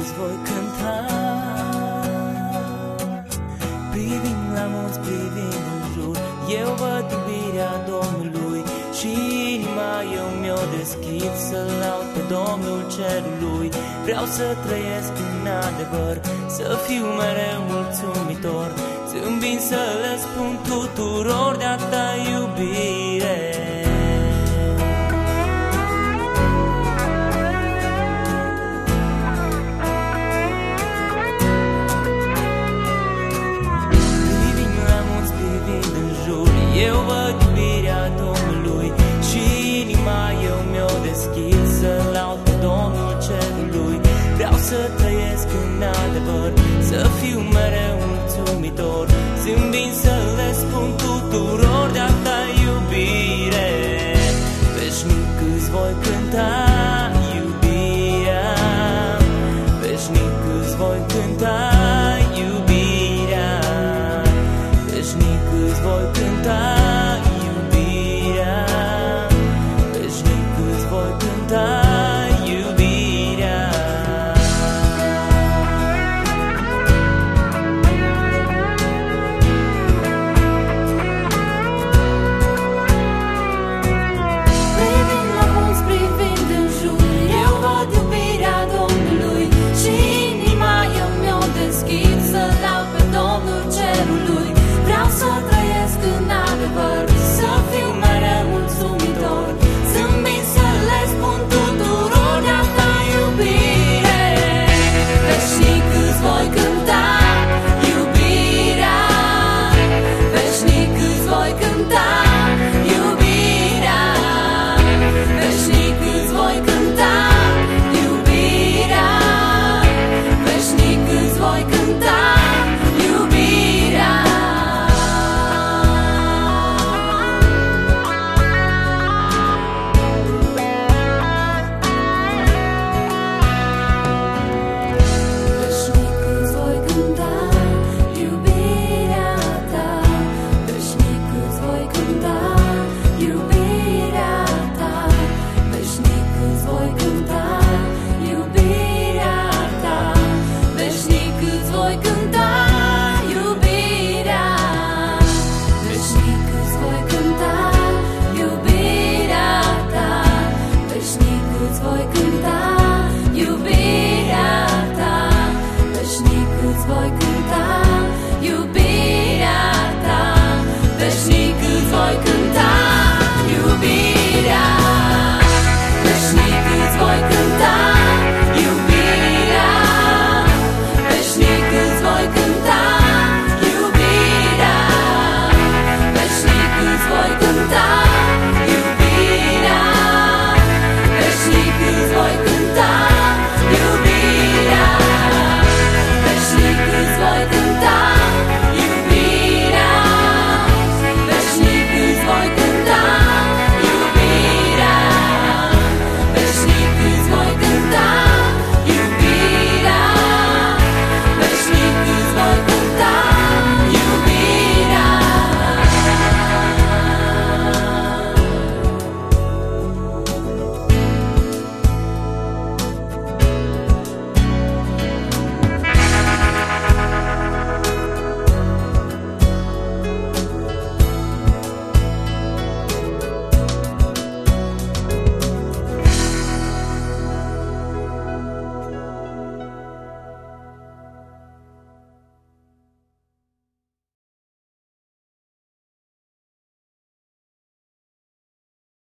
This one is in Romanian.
Îți voi cânta? Privind la mulți, privind în jur. Eu văd iubirea Domnului Și inima eu mi-o deschid Să-L laud pe Domnul Cerului. Vreau să trăiesc în adevăr Să fiu mereu mulțumitor. Zâmbind să le spun tuturor De-a ta iubire. deschid să laud pe Domnul Cerului. Vreau să trăiesc în adevăr, să fiu mereu mulțumitor. Zâmbind să le spun tuturor de-a ta iubire. Veșnic îți voi cânta iubirea. Veșnic îți voi cânta iubirea. Veșnic îți voi cânta câți voi cânta